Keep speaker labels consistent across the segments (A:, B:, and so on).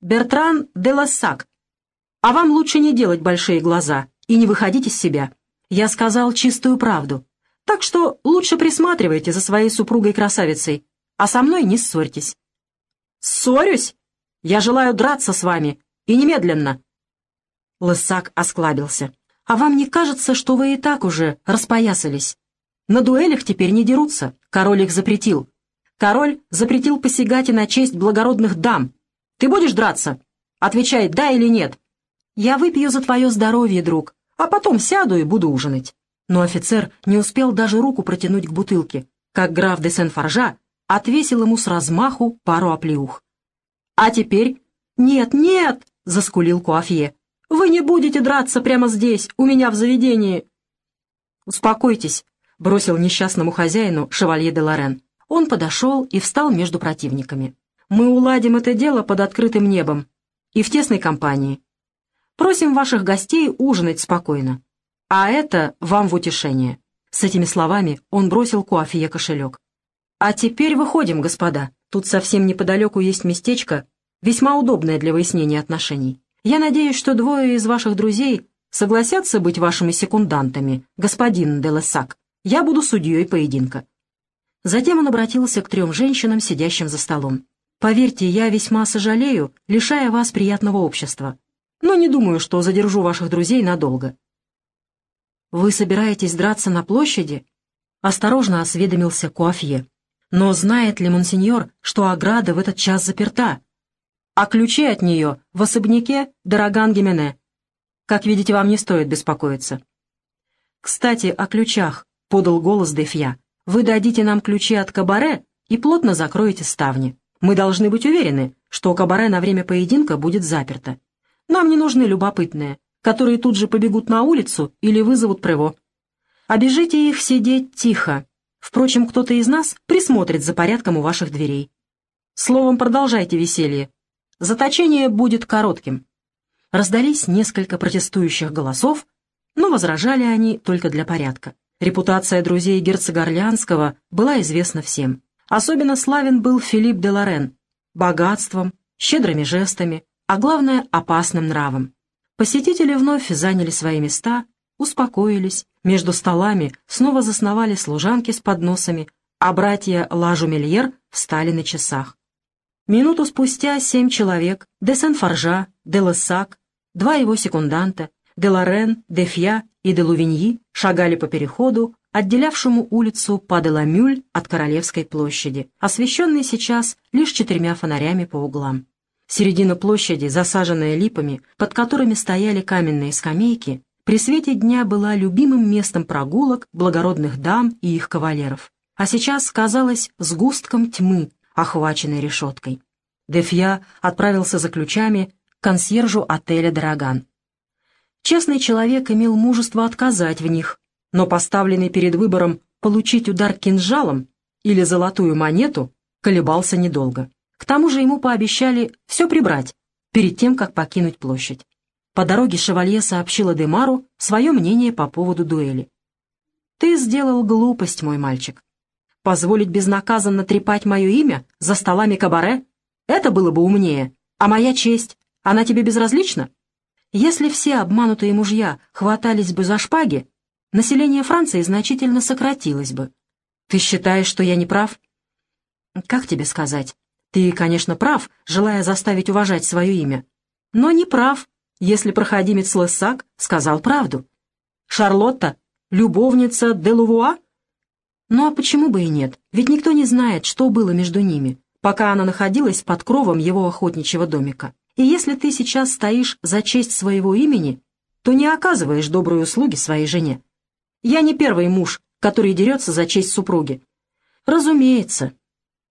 A: Бертран де Лассак. А вам лучше не делать большие глаза и не выходить из себя. Я сказал чистую правду. Так что лучше присматривайте за своей супругой-красавицей, а со мной не ссорьтесь». «Ссорюсь? Я желаю драться с вами, и немедленно!» Лысак осклабился. «А вам не кажется, что вы и так уже распоясались? На дуэлях теперь не дерутся, король их запретил. Король запретил посягать и на честь благородных дам. Ты будешь драться? Отвечай, да или нет. Я выпью за твое здоровье, друг, а потом сяду и буду ужинать». Но офицер не успел даже руку протянуть к бутылке, как граф де Сен-Форжа отвесил ему с размаху пару оплеух. «А теперь...» «Нет, нет!» — заскулил Куафье. «Вы не будете драться прямо здесь, у меня в заведении!» «Успокойтесь», — бросил несчастному хозяину шевалье де Лорен. Он подошел и встал между противниками. «Мы уладим это дело под открытым небом и в тесной компании. Просим ваших гостей ужинать спокойно. А это вам в утешение». С этими словами он бросил Куафье кошелек. «А теперь выходим, господа. Тут совсем неподалеку есть местечко, весьма удобное для выяснения отношений. Я надеюсь, что двое из ваших друзей согласятся быть вашими секундантами, господин Делесак. Я буду судьей поединка». Затем он обратился к трем женщинам, сидящим за столом. «Поверьте, я весьма сожалею, лишая вас приятного общества, но не думаю, что задержу ваших друзей надолго». «Вы собираетесь драться на площади?» — осторожно осведомился Куафье. Но знает ли монсеньор, что ограда в этот час заперта? А ключи от нее в особняке Дороган Гимене. Как видите, вам не стоит беспокоиться. «Кстати, о ключах», — подал голос Дефья. «Вы дадите нам ключи от кабаре и плотно закроете ставни. Мы должны быть уверены, что кабаре на время поединка будет заперто. Нам не нужны любопытные, которые тут же побегут на улицу или вызовут прево. Обежите их сидеть тихо, Впрочем, кто-то из нас присмотрит за порядком у ваших дверей. Словом, продолжайте веселье. Заточение будет коротким. Раздались несколько протестующих голосов, но возражали они только для порядка. Репутация друзей герцога Орлеанского была известна всем. Особенно славен был Филипп де Лорен богатством, щедрыми жестами, а главное — опасным нравом. Посетители вновь заняли свои места, успокоились между столами снова засновали служанки с подносами, а братья Лажу-Мельер встали на часах. Минуту спустя семь человек, де Сен-Форжа, де Лессак, два его секунданта, де Лорен, де Фья и де Лувиньи шагали по переходу, отделявшему улицу Паделамюль от Королевской площади, освещенной сейчас лишь четырьмя фонарями по углам. Середина площади, засаженная липами, под которыми стояли каменные скамейки, при свете дня была любимым местом прогулок благородных дам и их кавалеров, а сейчас казалась сгустком тьмы, охваченной решеткой. Дефья отправился за ключами к консьержу отеля «Дороган». Честный человек имел мужество отказать в них, но поставленный перед выбором получить удар кинжалом или золотую монету колебался недолго. К тому же ему пообещали все прибрать перед тем, как покинуть площадь. По дороге шевалье сообщила Демару свое мнение по поводу дуэли. «Ты сделал глупость, мой мальчик. Позволить безнаказанно трепать мое имя за столами кабаре? Это было бы умнее. А моя честь, она тебе безразлична? Если все обманутые мужья хватались бы за шпаги, население Франции значительно сократилось бы. Ты считаешь, что я не прав? Как тебе сказать? Ты, конечно, прав, желая заставить уважать свое имя. Но не прав, если проходимец Лессак сказал правду. Шарлотта — любовница де Лувуа? Ну а почему бы и нет? Ведь никто не знает, что было между ними, пока она находилась под кровом его охотничьего домика. И если ты сейчас стоишь за честь своего имени, то не оказываешь доброй услуги своей жене. Я не первый муж, который дерется за честь супруги. Разумеется.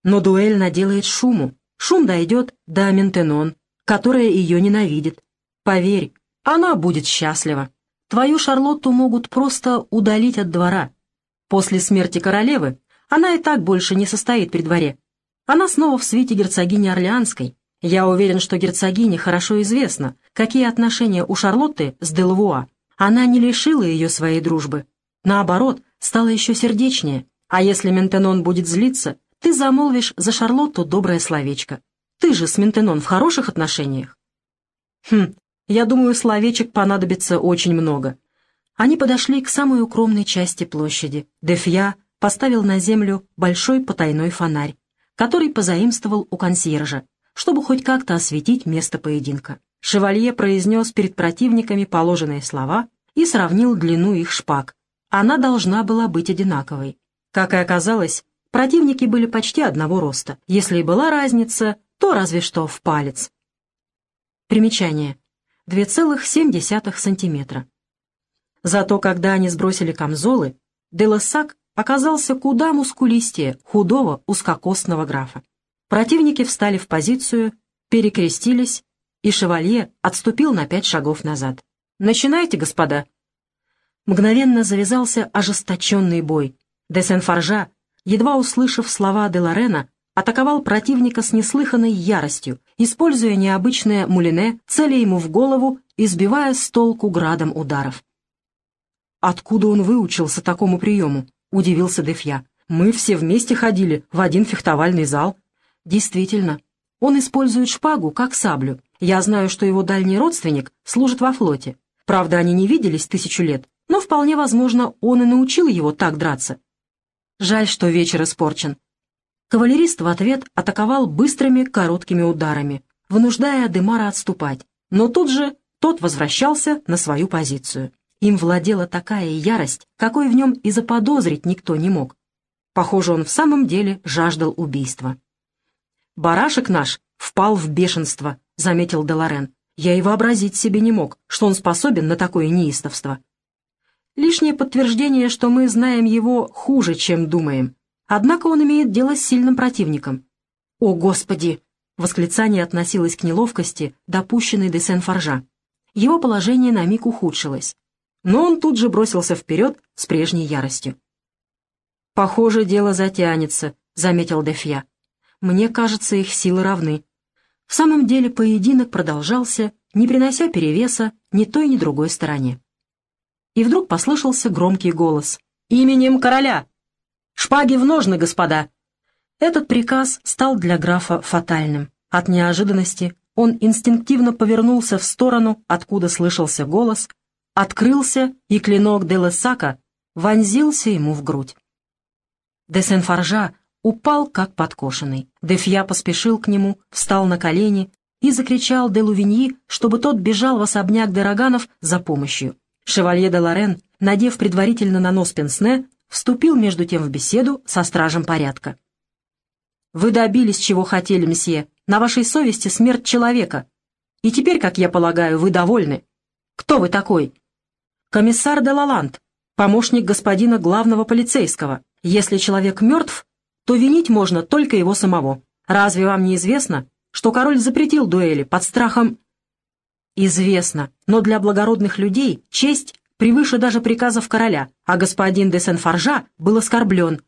A: Но дуэль наделает шуму. Шум дойдет до Ментенон, которая ее ненавидит. Поверь, она будет счастлива. Твою Шарлотту могут просто удалить от двора. После смерти королевы она и так больше не состоит при дворе. Она снова в свете герцогини Орлеанской. Я уверен, что герцогине хорошо известно, какие отношения у Шарлотты с Делавуа. Она не лишила ее своей дружбы. Наоборот, стала еще сердечнее. А если Ментенон будет злиться, ты замолвишь за Шарлотту доброе словечко. Ты же с Ментенон в хороших отношениях?» «Хм, я думаю, словечек понадобится очень много». Они подошли к самой укромной части площади. Дефья поставил на землю большой потайной фонарь, который позаимствовал у консьержа, чтобы хоть как-то осветить место поединка. Шевалье произнес перед противниками положенные слова и сравнил длину их шпаг. Она должна была быть одинаковой. Как и оказалось, противники были почти одного роста. Если и была разница, то разве что в палец. Примечание. 2,7 сантиметра. Зато когда они сбросили камзолы, Делосак оказался куда мускулистее худого узкокостного графа. Противники встали в позицию, перекрестились, и шевалье отступил на пять шагов назад. «Начинайте, господа!» Мгновенно завязался ожесточенный бой. Де Сен-Форжа, едва услышав слова де Лорена, атаковал противника с неслыханной яростью, используя необычное мулине, целя ему в голову и сбивая с толку градом ударов. «Откуда он выучился такому приему?» — удивился Дефья. «Мы все вместе ходили в один фехтовальный зал». «Действительно, он использует шпагу как саблю. Я знаю, что его дальний родственник служит во флоте. Правда, они не виделись тысячу лет, вполне возможно, он и научил его так драться. Жаль, что вечер испорчен». Кавалерист в ответ атаковал быстрыми короткими ударами, вынуждая Демара отступать, но тут же тот возвращался на свою позицию. Им владела такая ярость, какой в нем и заподозрить никто не мог. Похоже, он в самом деле жаждал убийства. «Барашек наш впал в бешенство», — заметил Деларен. «Я и вообразить себе не мог, что он способен на такое неистовство». Лишнее подтверждение, что мы знаем его хуже, чем думаем. Однако он имеет дело с сильным противником. «О, Господи!» — восклицание относилось к неловкости, допущенной де Сен-Форжа. Его положение на миг ухудшилось но он тут же бросился вперед с прежней яростью. «Похоже, дело затянется», — заметил Дефья. «Мне кажется, их силы равны». В самом деле поединок продолжался, не принося перевеса ни той, ни другой стороне. И вдруг послышался громкий голос. «Именем короля! Шпаги в ножны, господа!» Этот приказ стал для графа фатальным. От неожиданности он инстинктивно повернулся в сторону, откуда слышался голос, открылся, и клинок де Лесака вонзился ему в грудь. Де Сен-Форжа упал, как подкошенный. Дефья поспешил к нему, встал на колени и закричал де Лувиньи, чтобы тот бежал в особняк де Роганов за помощью. Шевалье де Лорен, надев предварительно на нос пенсне, вступил между тем в беседу со стражем порядка. «Вы добились, чего хотели, месье. На вашей совести смерть человека. И теперь, как я полагаю, вы довольны. Кто вы такой?» комиссар де Лаланд, помощник господина главного полицейского. Если человек мертв, то винить можно только его самого. Разве вам не известно, что король запретил дуэли под страхом... Известно, но для благородных людей честь превыше даже приказов короля, а господин де Сен-Форжа был оскорблен.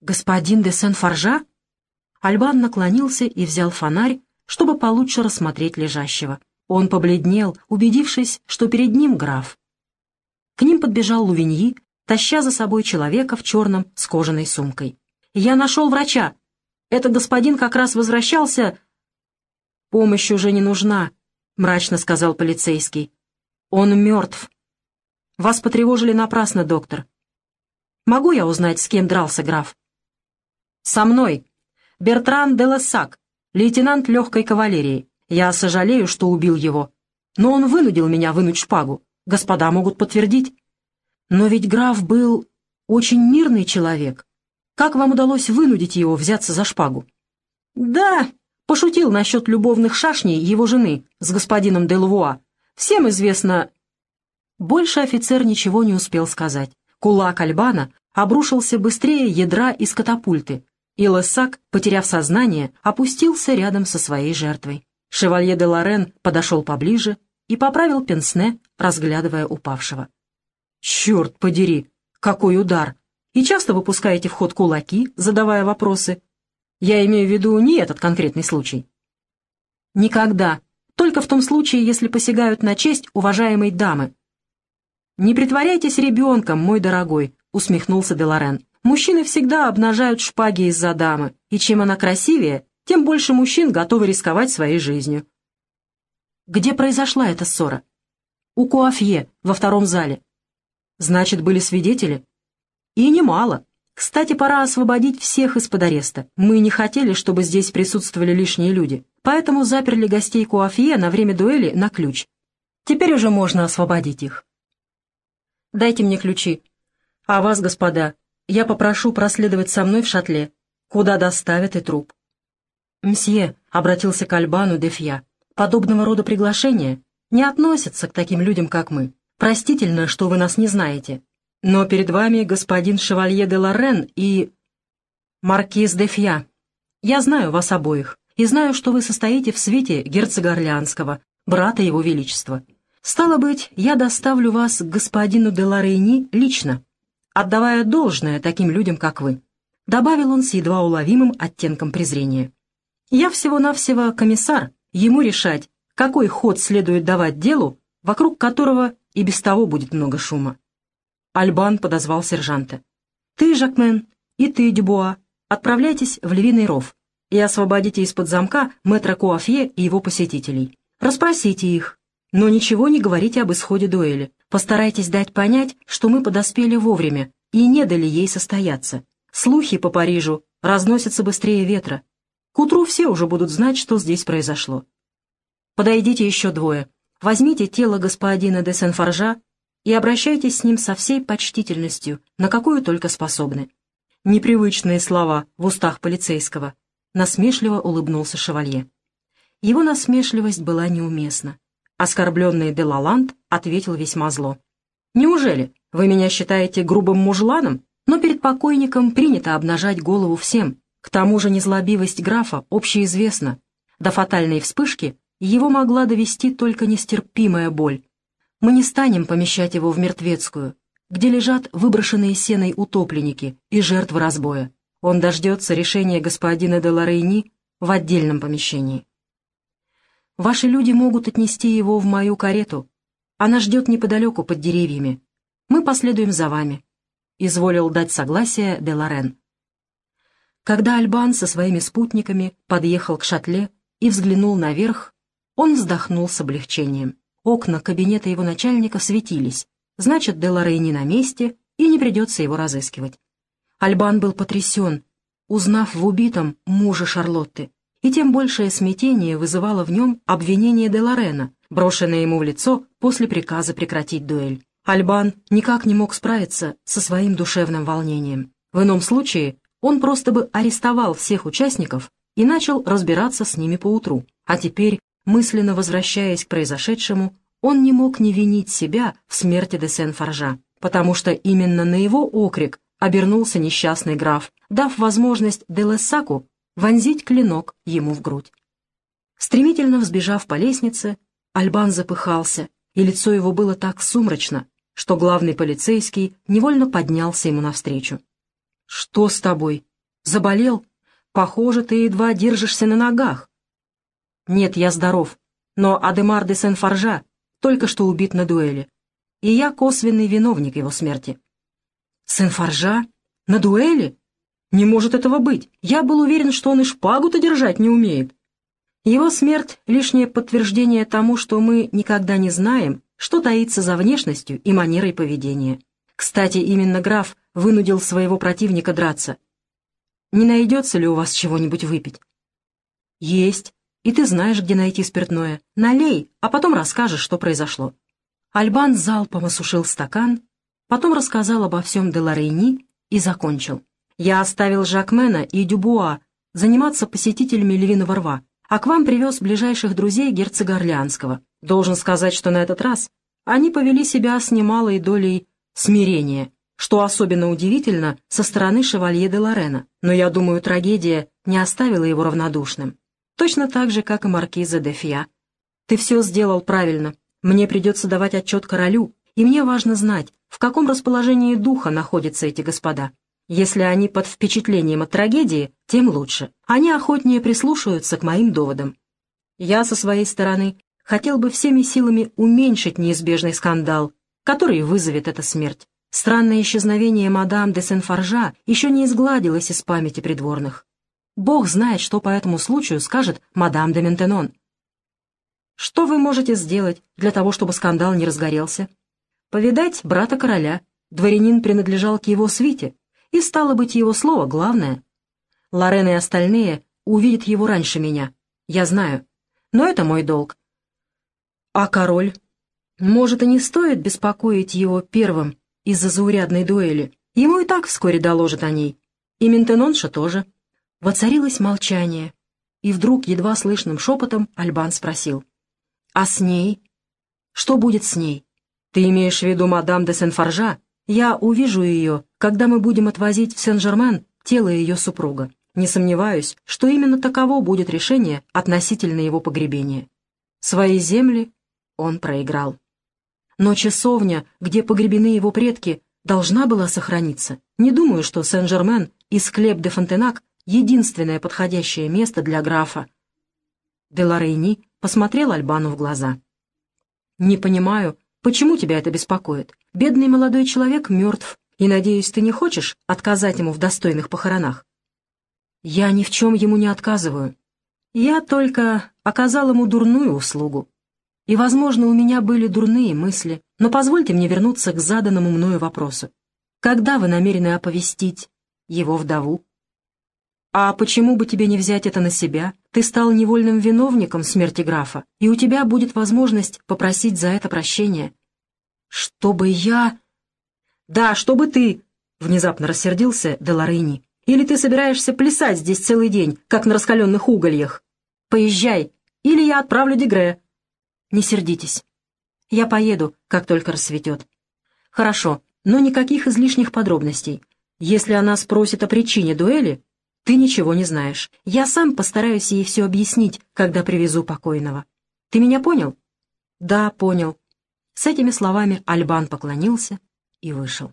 A: «Господин де Сен-Форжа?» Альбан наклонился и взял фонарь, чтобы получше рассмотреть лежащего. Он побледнел, убедившись, что перед ним граф. К ним подбежал Лувиньи, таща за собой человека в черном с кожаной сумкой. «Я нашел врача. Этот господин как раз возвращался...» «Помощь уже не нужна», — мрачно сказал полицейский. «Он мертв. Вас потревожили напрасно, доктор. Могу я узнать, с кем дрался граф?» «Со мной. Бертран де Лессак, лейтенант легкой кавалерии. Я сожалею, что убил его, но он вынудил меня вынуть шпагу господа могут подтвердить. Но ведь граф был очень мирный человек. Как вам удалось вынудить его взяться за шпагу? Да, пошутил насчет любовных шашней его жены с господином Делвуа. Всем известно... Больше офицер ничего не успел сказать. Кулак Альбана обрушился быстрее ядра из катапульты, и Лессак, потеряв сознание, опустился рядом со своей жертвой. Шевалье де Лорен подошел поближе и поправил пенсне, разглядывая упавшего. «Черт подери! Какой удар! И часто выпускаете в ход кулаки, задавая вопросы? Я имею в виду не этот конкретный случай». «Никогда. Только в том случае, если посягают на честь уважаемой дамы». «Не притворяйтесь ребенком, мой дорогой», — усмехнулся Делорен. «Мужчины всегда обнажают шпаги из-за дамы, и чем она красивее, тем больше мужчин готовы рисковать своей жизнью. Где произошла эта ссора? У Куафье, во втором зале. Значит, были свидетели? И немало. Кстати, пора освободить всех из-под ареста. Мы не хотели, чтобы здесь присутствовали лишние люди, поэтому заперли гостей Куафье на время дуэли на ключ. Теперь уже можно освободить их. Дайте мне ключи. А вас, господа, я попрошу проследовать со мной в шатле, куда доставят и труп. «Мсье», — обратился к Альбану Дефья, — «подобного рода приглашения не относятся к таким людям, как мы. Простительно, что вы нас не знаете. Но перед вами господин Шевалье де Лорен и... Маркиз Дефья. Я знаю вас обоих и знаю, что вы состоите в свете герцога Орлеанского, брата его величества. Стало быть, я доставлю вас к господину де Лорейни лично, отдавая должное таким людям, как вы», — добавил он с едва уловимым оттенком презрения. «Я всего-навсего комиссар, ему решать, какой ход следует давать делу, вокруг которого и без того будет много шума». Альбан подозвал сержанта. «Ты, Жакмен, и ты, Дюбуа, отправляйтесь в Львиный ров и освободите из-под замка мэтра Куафье и его посетителей. Расспросите их, но ничего не говорите об исходе дуэли. Постарайтесь дать понять, что мы подоспели вовремя и не дали ей состояться. Слухи по Парижу разносятся быстрее ветра. К утру все уже будут знать, что здесь произошло. Подойдите еще двое. Возьмите тело господина де Сен-Форжа и обращайтесь с ним со всей почтительностью, на какую только способны. Непривычные слова в устах полицейского. Насмешливо улыбнулся шевалье. Его насмешливость была неуместна. Оскорбленный Делаланд ответил весьма зло. «Неужели вы меня считаете грубым мужланом? Но перед покойником принято обнажать голову всем. К тому же незлобивость графа общеизвестна. До фатальной вспышки его могла довести только нестерпимая боль. Мы не станем помещать его в мертвецкую, где лежат выброшенные сеной утопленники и жертвы разбоя. Он дождется решения господина де Лорейни в отдельном помещении. Ваши люди могут отнести его в мою карету. Она ждет неподалеку под деревьями. Мы последуем за вами», — изволил дать согласие де Лорен. Когда Альбан со своими спутниками подъехал к шатле и взглянул наверх, он вздохнул с облегчением. Окна кабинета его начальника светились. Значит, де Лорен не на месте, и не придется его разыскивать. Альбан был потрясен, узнав в убитом мужа Шарлотты и тем большее смятение вызывало в нем обвинение де Лорена, брошенное ему в лицо после приказа прекратить дуэль. Альбан никак не мог справиться со своим душевным волнением. В ином случае он просто бы арестовал всех участников и начал разбираться с ними поутру. А теперь, мысленно возвращаясь к произошедшему, он не мог не винить себя в смерти де Сен-Форжа, потому что именно на его окрик обернулся несчастный граф, дав возможность де Лессаку вонзить клинок ему в грудь. Стремительно взбежав по лестнице, Альбан запыхался, и лицо его было так сумрачно, что главный полицейский невольно поднялся ему навстречу. «Что с тобой? Заболел? Похоже, ты едва держишься на ногах». «Нет, я здоров, но Адемар де Сен-Форжа только что убит на дуэли, и я косвенный виновник его смерти». «Сен-Форжа? На дуэли?» Не может этого быть. Я был уверен, что он и шпагу-то держать не умеет. Его смерть — лишнее подтверждение тому, что мы никогда не знаем, что таится за внешностью и манерой поведения. Кстати, именно граф вынудил своего противника драться. Не найдется ли у вас чего-нибудь выпить? Есть. И ты знаешь, где найти спиртное. Налей, а потом расскажешь, что произошло. Альбан залпом осушил стакан, потом рассказал обо всем Деларейни и закончил. Я оставил Жакмена и Дюбуа заниматься посетителями Львиного рва, а к вам привез ближайших друзей герцога Орлеанского. Должен сказать, что на этот раз они повели себя с немалой долей смирения, что особенно удивительно со стороны шевалье де Лорена. Но я думаю, трагедия не оставила его равнодушным. Точно так же, как и маркиза де Фиа. Ты все сделал правильно. Мне придется давать отчет королю, и мне важно знать, в каком расположении духа находятся эти господа. Если они под впечатлением от трагедии, тем лучше. Они охотнее прислушаются к моим доводам. Я, со своей стороны, хотел бы всеми силами уменьшить неизбежный скандал, который вызовет эта смерть. Странное исчезновение мадам де Сен-Форжа еще не изгладилось из памяти придворных. Бог знает, что по этому случаю скажет мадам де Ментенон. Что вы можете сделать для того, чтобы скандал не разгорелся? Повидать брата короля. Дворянин принадлежал к его свите, и стало быть его слово главное. Лорен и остальные увидят его раньше меня. Я знаю. Но это мой долг. А король? Может, и не стоит беспокоить его первым из-за заурядной дуэли. Ему и так вскоре доложат о ней. И Ментенонша тоже. Воцарилось молчание. И вдруг, едва слышным шепотом, Альбан спросил. «А с ней? Что будет с ней? Ты имеешь в виду мадам де Сен-Форжа? Я увижу ее, когда мы будем отвозить в Сен-Жермен тело ее супруга. Не сомневаюсь, что именно таково будет решение относительно его погребения. Свои земли он проиграл. Но часовня, где погребены его предки, должна была сохраниться. Не думаю, что Сен-Жермен и склеп де Фонтенак — единственное подходящее место для графа. Деларейни посмотрел Альбану в глаза. «Не понимаю, почему тебя это беспокоит? Бедный молодой человек мертв, и, надеюсь, ты не хочешь отказать ему в достойных похоронах?» «Я ни в чем ему не отказываю. Я только оказал ему дурную услугу. И, возможно, у меня были дурные мысли, но позвольте мне вернуться к заданному мною вопросу. Когда вы намерены оповестить его вдову?» «А почему бы тебе не взять это на себя? Ты стал невольным виновником смерти графа, и у тебя будет возможность попросить за это прощения». «Чтобы я...» «Да, чтобы ты...» — внезапно рассердился Деларыни. «Или ты собираешься плясать здесь целый день, как на раскаленных угольях? Поезжай, или я отправлю Дегре». «Не сердитесь. Я поеду, как только рассветет». «Хорошо, но никаких излишних подробностей. Если она спросит о причине дуэли, ты ничего не знаешь. Я сам постараюсь ей все объяснить, когда привезу покойного. Ты меня понял?» «Да, понял». С этими словами Альбан поклонился и вышел.